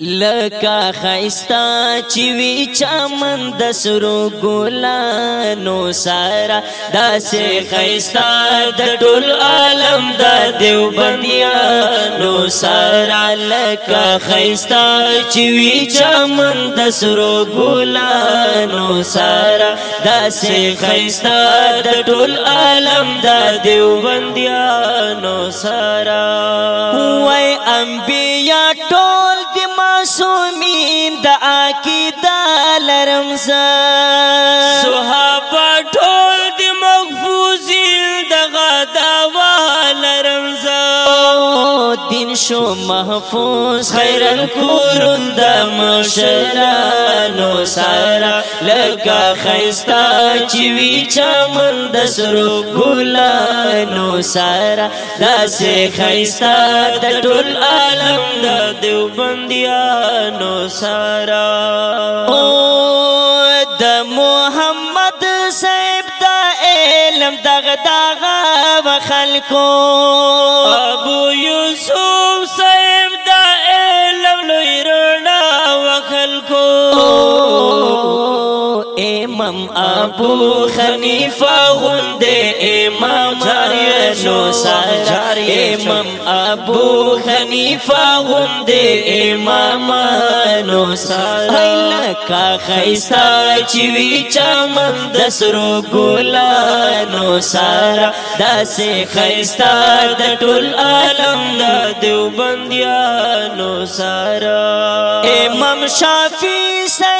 لکه خیستا چې وی چمن د سرو ګلانو سارا داسې خیستا د ټول عالم د دیو بندیانو سارا لکه خیستا چې وی چمن د سرو ګلانو سارا داسې خیستا د ټول عالم د دیو بندیانو سارا وای انبیا ټول معصومین د عقیده لرم زه صحابه شین شو محفوظ خیر القرون د مشرانو سارا لکا خیستا چې وی چمن د سرو ګلانو سارا داسې خیستا د ټول عالم د دیوبندیانو سارا او د محمد علم دغ دغ وخلقو ابو یوسف صاحب دا علم لوی رڼا وخلقو امام ابو حنیفه غنده امام جاریانو ساجار امام ابو حنیفه غنده امام نو ساجار کا خیستا چوی چمن د سرو ګلانو سارا داسې خیستا د ټول عالم د دیوبندیانو سارا امام شافعی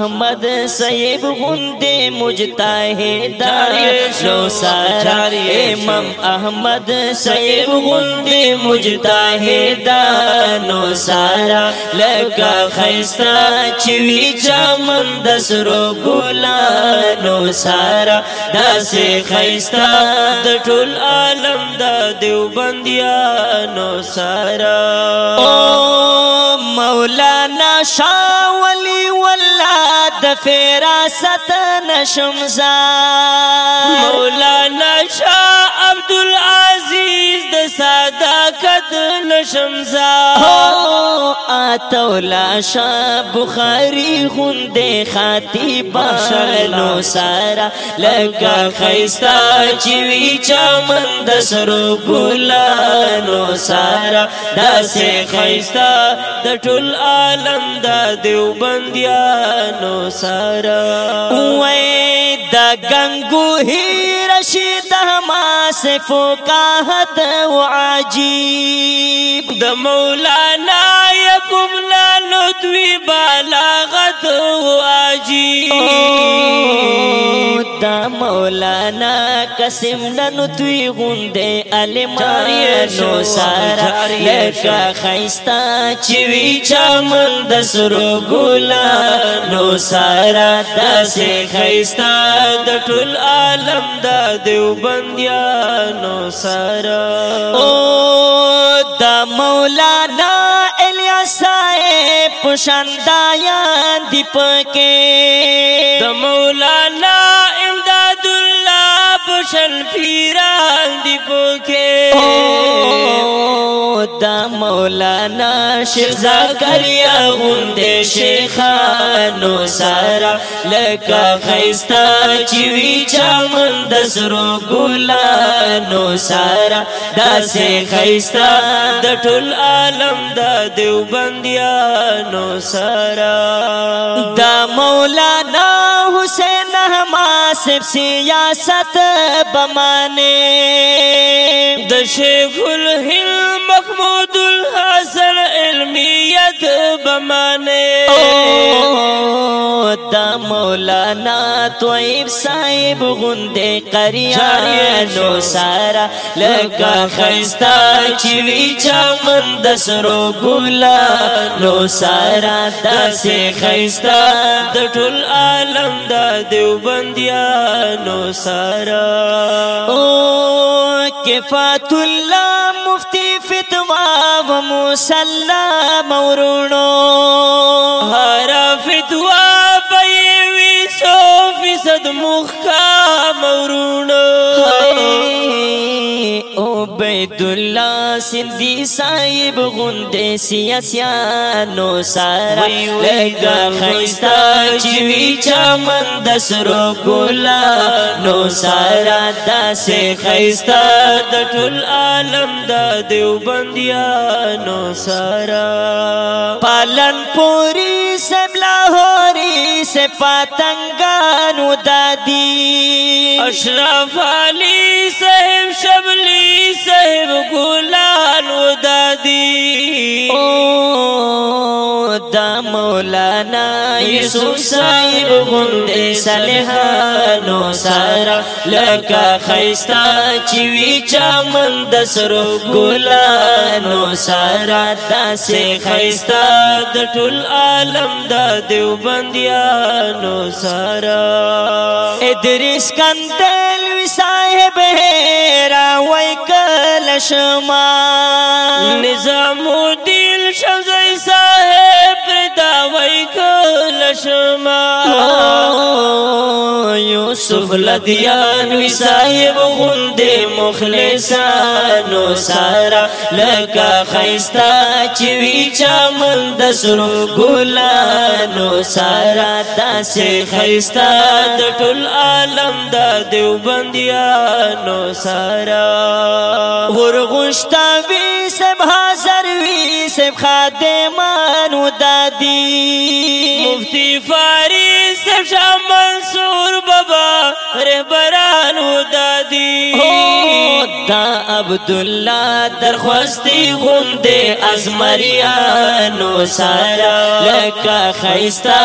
محمد سیب غندے مجتاہد لو سارا امام احمد سیب غندے مجتاہد نو سارا لگا خیستا چوی جامن دسرو گولا نو سارا داس خیستا د ټول عالم د دیوبندیانو سارا او مولانا شاولی والله د فراست نشم زان مولانا شاه عبد العزيز د صداقت نشم زان اتولا شا بخاری غوندې خطیبه شلو سارا لکه خيستا چې وی چمن د سرو ګلانو سارا داسې خيستا د ټول عالم د دیوبنديانو سارا وای د غنگو هیر شید ما سے فقاهت وعجیب د مولانا کوم لالو دوی بلاغت واجی دا مولانا قسم نن دوی غوندې علمانو سارا لکه خيستا چوي چمن د سرو ګلا نو سارا داسې خيستا د ټول عالم د دیوبندیا نو سارا او دا مولانا سائے پشندایان دی پکے د مولانا امداد الله پشل پیران دی پوکے دا مولانا شیخ زکریا غوندے شیخانو سارا لکا خیستا چوی چامن دسرو گلانو سارا دا سے خیستا دا ټول عالم دا دیوبندیانو سارا دا مولانا نہما صرف سیا ست بمن دشل محمود اصل علمیت بمانے دا مولانا طویب صاحب غندے قریانو سارا لکا خیستا چوی چامن دسرو گولا نو سارا دا سے خیستا دا ٹھل عالم دا دیو بندیانو سارا کفات اللہ مفتی فتم و مسلم ورونو حرف دعا بیوی سو فیصد مخ اسلام ورونو عبید الله سندي صاحب غوندې سیاسيانو سارا لګا خيستا چې وی چمن د سرو ګلا نو سارا داسې خيستا د ټول عالم د دیو بنديانو سارا پالن پوری سب لاهوري سپاتنګانو دادي علی اشرف علی صاحب شبلی صاحب ګلال ودادی او دا مولانا یوسف صاحب غوندې صالحانو سره لکه خيستا چې وی چمن د سرو ګلانو سره داسې خيستا د ټول عالم د دیوبندیانو سره قادر اسکندل وی صاحب را وای کلشما نظام الدین شمزای صاحب شما سدیا نیسا صاحب غند مخلصانو سارا لکا خستہ چی چا مندر گلا نو سارا خیستا دٹل لم دا دیو بندیانو سارا غرغشتا گستا بھی باسر بھی سے کھاتے مانو دادی دیفاری سب شاہ منصور بابا رہبران دادی دا عبداللہ درخواستی غنده از مریانو سارا لکا خیستا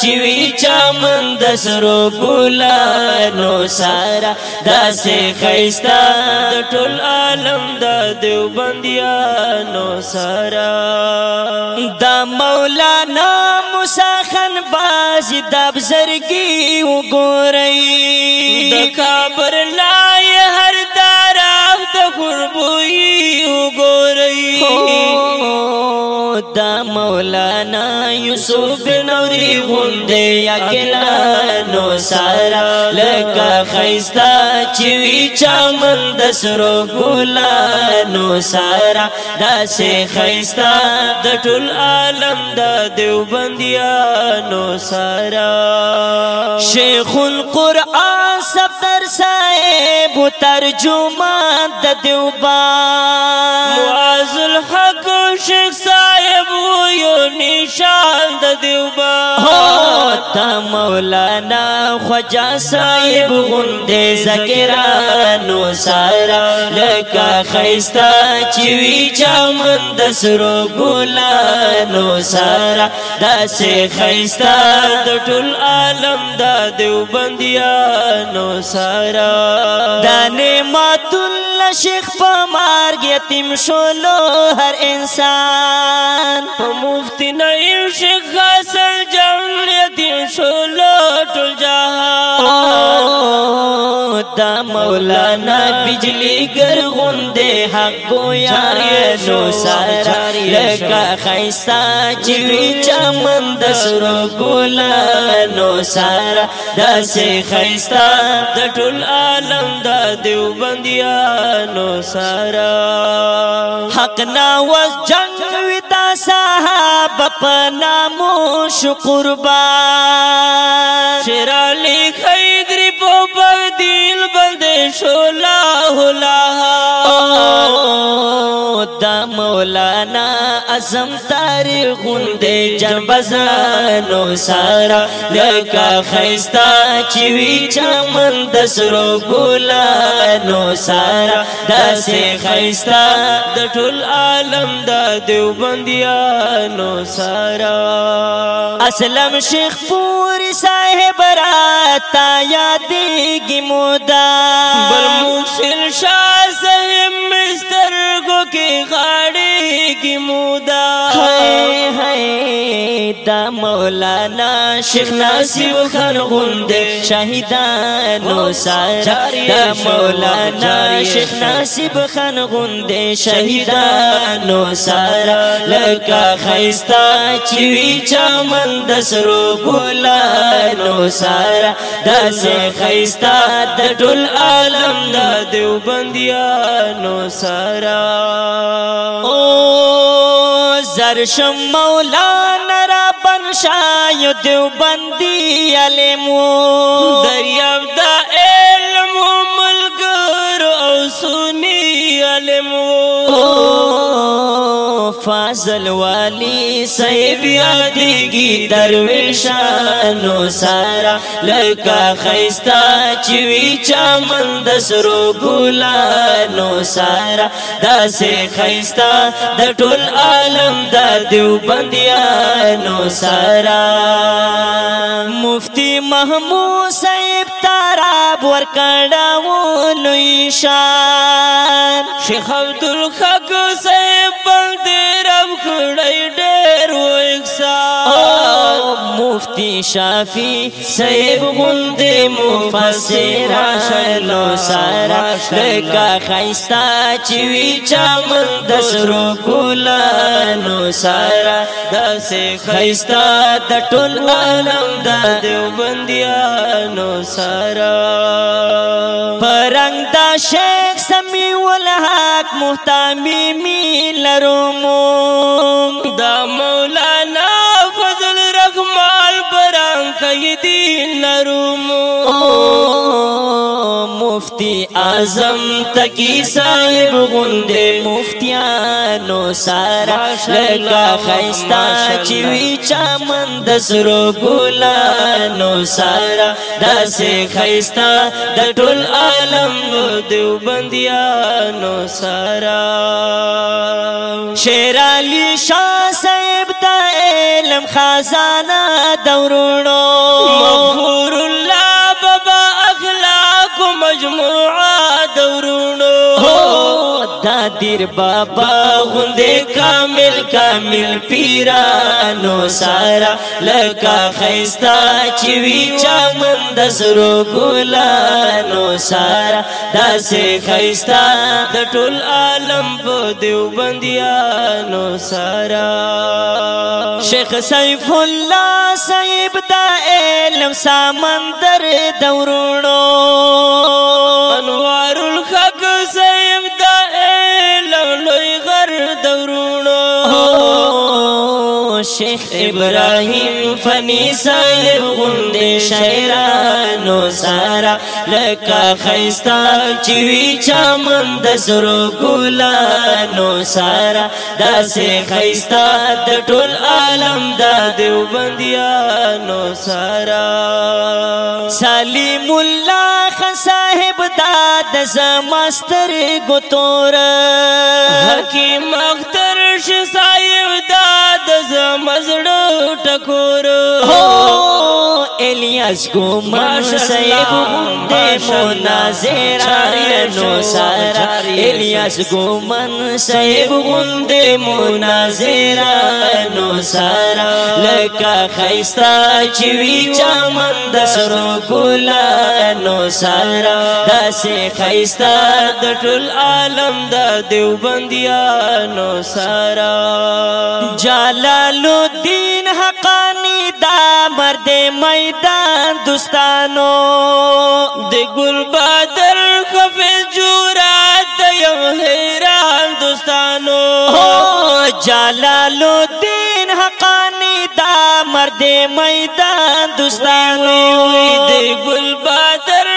چوی چامن دسرو گلانو سارا دا سی خیستا دا ټول عالم دا دیو بندیانو سارا دا مولانا شاخن باز دب زرگی وګورئ د کابر لا مولانا یوسف نوری غوندې اکلانو سارا لکه خيستا چې وی چمن د سرو ګلانو سارا داسې خيستا د ټول عالم د دیوبندیانو سارا شیخ القرآن سفر صاحب ترجمان د دیوبان معاذ الحق شیخ صاحب شان د دیوبا تا مولانا خواجا صاحب غنده زکرانو سارا لکا خیستا چوی چامن دسرو گولانو سارا داس خیستا دٹل عالم دا دیو بندیانو سارا دانے ماتل شیخ په مرګ یتیم شولو هر انسان په مفتی نه شیخ غسل جمعیتی شلو ټول جهان دا مولانا بجلی گر غندے حق گویا نو سارا لکا خیستا چوی چامن دسرو گولا نو سارا دا سے خیستا دا ټول عالم دا دیو بندیا نو سارا حق ناوز جنگ وی دا صحاب پناموش قربان شرالی خیر वो बदील دې شولا هلا دا مولانا اعظم تاریخ دې جنبزانو سارا لکه خيستا چې وی چمن د سرو ګلانو سارا داسې خيستا د ټول عالم د دیوبنديانو سارا اسلم شیخ پوری صاحب راتا یادېږي مودا بل موسل شاه سهم مستر کو کی غاڑی کی مودا ہے ہے دا مولانا شیخ ناصر خان غوند شهیدانو سارا دا مولانا شیخ ناصر خان غوند شهیدانو سارا لکا خیستا چوی چمن دسرو ګلانو سارا دا سه خیستا د ټول عالم دا دیو بندیانو سرا او زرشم مولانا را بنشا یو دیو بندی علیمو دریاب دا علم و ملگر او سنی علیمو فاضل والی صاحب یادگی درویشانو سارا لکا خیستا چوی چامن دسرو ګلانو سارا داسې خیستا د ټول عالم د دیو بندیانو سارا مفتی محمود صاحب تراب ورکړاو لوی شان شیخ عبدالحق صاحب بند رب کړی ډېر و مفتی شافی صاحب غند مفسر شلو سارا لکا خیستا چوی چامن دسرو ګل سارا د سه خيستا د ټول عالم د دیو بنديانو سارا پرنګ د شیخ سمي ول حق محتمي مي لروم د مولانا فضل رحمان پرنګ کوي دین لروم مفتی اعظم تکی صاحب غوندې مفتیانو سارا لکا خیستا چې وی چمن د سرو ګلانو سارا داسې خیستا د ټول عالم دیو بندیانو سارا شیر علی شاه صاحب د علم خزانه دورونو مغفور مجموعه دورونو دا دیر بابا غنده کامل کامل پیرانو سارا لکا خیستا چوی چامن دسرو گلانو سارا دا سه خیستا د ټول عالم په دیو بندیانو سارا شیخ سیف الله صاحب دا علم سامندر دورونو شیخ ابراهیم فنی صاحب غند شاعرانو سارا لکا خیستا چوی چامن د سرو ګلانو سارا داسې خیستا د ټول عالم د دیوبندیانو سارا سلیم الله صاحب داد زماستر ګتور ټکور هو الیاس ګومان صاحب غوندې مناظر نو سارا الیاس ګومان صاحب غوندې مناظر نو سارا لکه خيستا چې وی چمن د سرو ګلانو سارا داسې خيستا د ټول عالم د دیوبندیانو سارا جلال الدین حقا برد میدان دوستانو د ګل بدر خفه جورا د یو حیران دوستانو جلال الدین حقانی دا مرد میدان دوستانو د ګل بدر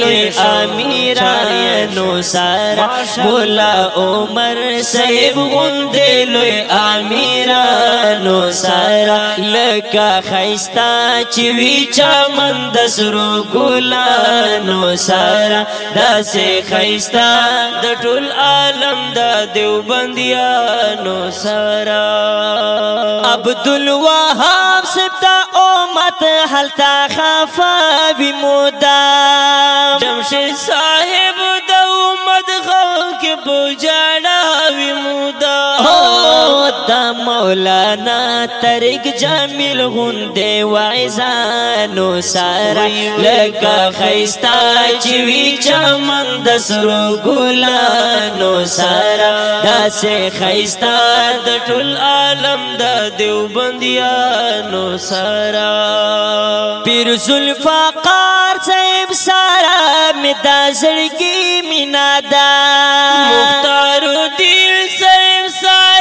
لوی امیرانو سارا مولا عمر صاحب غند لوی امیرانو سارا لکا خیستا چې وی چمن د سرو ګلانو سارا داسې خیستا د ټول عالم د دیوبندیانو سارا عبد الوهاب سپتا امت هلتا خفا بمدام جمشید صاحب د امت خلق بجاړاوي مودا د مولانا طریق جمیل غوندې وایزانو سارا لکه خيستا چې وی چمن د سرو ګلانو سارا داسې خيستا د ټول عالم د دیوبندیانو سارا پیر زلفقار صاحب سارا می دا زړګي مینا دا مختار دل سیم سار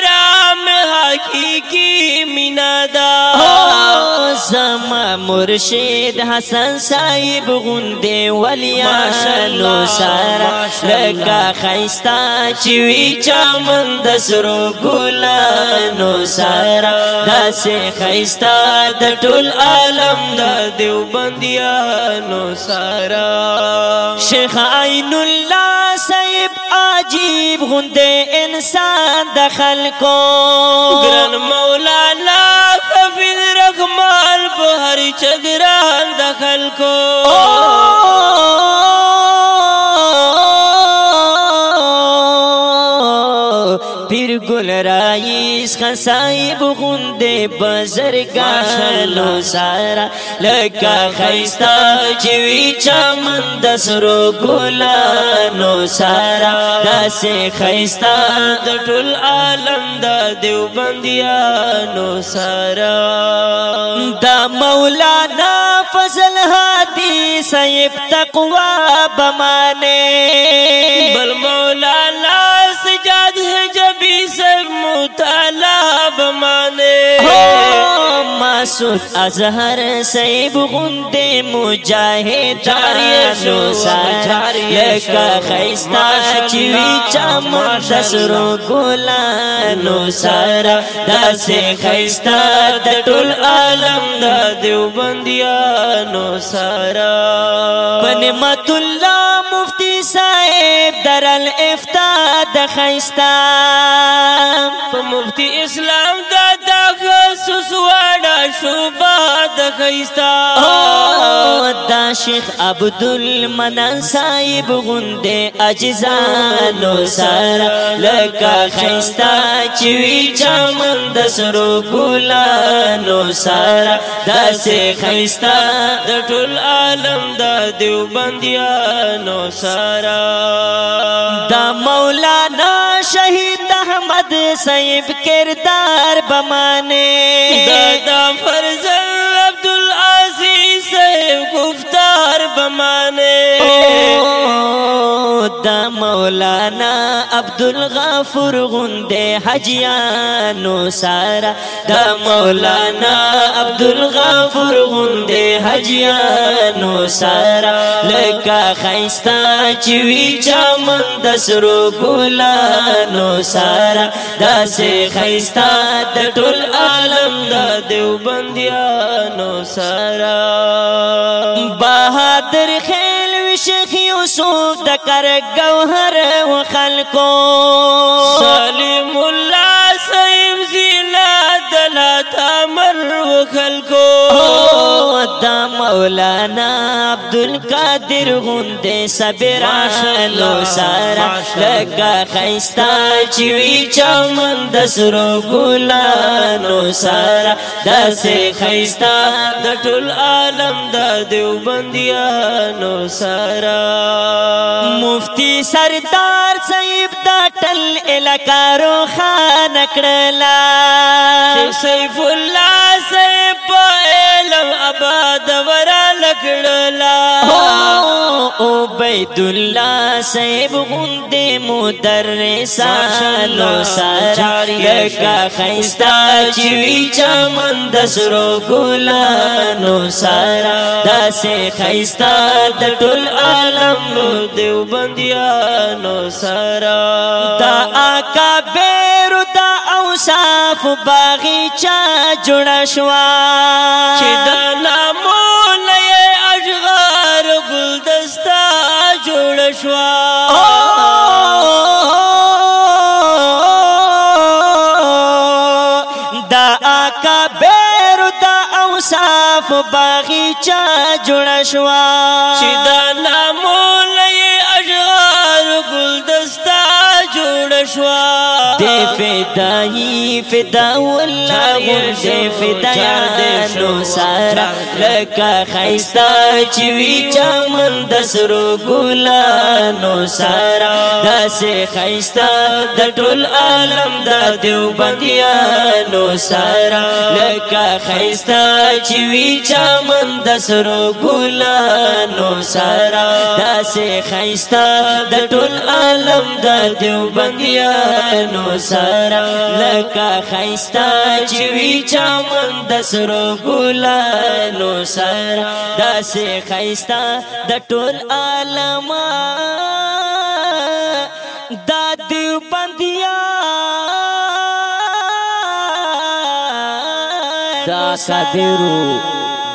مینا دا زما مرشد حسن صاحب غوندې ولیانو سارا لکه خیستا چې وی چمن د سرو ګلانو سارا داسې خیستا د ټول عالم د دیو بندیانو سارا شیخ عین الله صاحب اجي غریب غوندې انسان د خلکو ګران مولانا حفیظ رحمان په هر چګران د خلکو اس خصائب غوندې بزرګانو سارا لکه خيستا چې وی چمن د سرو ګلانو سارا داسې خيستا د ټول عالم د دیوبندیانو سارا دا مولانا فضل هادي سيب تقوا بمانه بل مولانا the man مسعود ازهر سیب غوند مجاهدانو ساجر لکه خیستا چوی چمن دسرو ګلانو سارا داسې خیستا د ټول عالم د دیوبندیانو سارا بنمت الله مفتی صاحب در الافتا د خیستا په مفتی اسلام د دغه سوسو صبح د خيستا شیخ عبدالمنان صاحب غنده اجزانو سر لکا خیستا چوی چمن دسرو گلانو سر دس خیستا د ټول عالم د دیو بندیانو سر دا مولانا شهید احمد صاحب کردار بمانے دا دا فرزن مفتار بمانے مولانا عبدالغفور غنده حجیانو سارا دا مولانا عبدالغفور غنده حجیانو سارا لکا خیستا چوی چامن دسرو گلانو سارا دا سی خیستا د ټول عالم دا دیوبندیانو سارا بہادر خیر سو د کر گوهر و خلکو سلیم الله سیم زیلا دلا تمر و خلکو مولانا عبدالقادر غوندې صبر شلو سارا لکه خيستا چوي چمن د سرو ګلانو سارا داسې خيستا د ټول عالم د دیوبنديانو سارا مفتي سردار صاحب دا ټل الکارو خان کړلا سیف الله صاحب علم آباد و را لګړلا او بيد الله صاحب غوندې مدرسانو سارا لکا خيستا چې وی چمن د سرو ګلانو سارا داسې خيستا د ټول عالم دیو بنديانو سارا دا آقا بیرو دا اوصاف باغی چا جوړ شوا چې د نامو جوړ شو دا اکا بیر دا اوصاف باغیچا جوړ شو چې دا نامول یې اشعار ګلدستا جوړ شو دې فدای فدا والله دې فدای نو سارا لکه خيستا چې وی چمن د سرو ګلانو سارا داسې خيستا د ټول عالم د دیو بنديانو سارا لکه خيستا چې وی چمن د سرو ګلانو سارا داسې خيستا د ټول عالم د دیو بنديانو چم سرا لکا خیستا چوی چمن دسرو گلانو سرا داس خیستا د ټول عالم دا دیو بندیا دا صابرو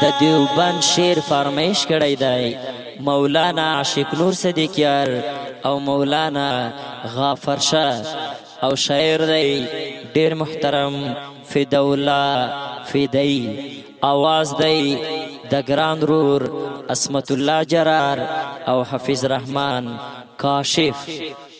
د دیو بند شیر فرمیش کړی دی مولانا عاشق نور صدیقیار او مولانا غافر شاه او شاعر دی ډیر محترم فدا الله فدی आवाज دی د ګران رور اسمت الله جرار او حفیظ رحمان کاشف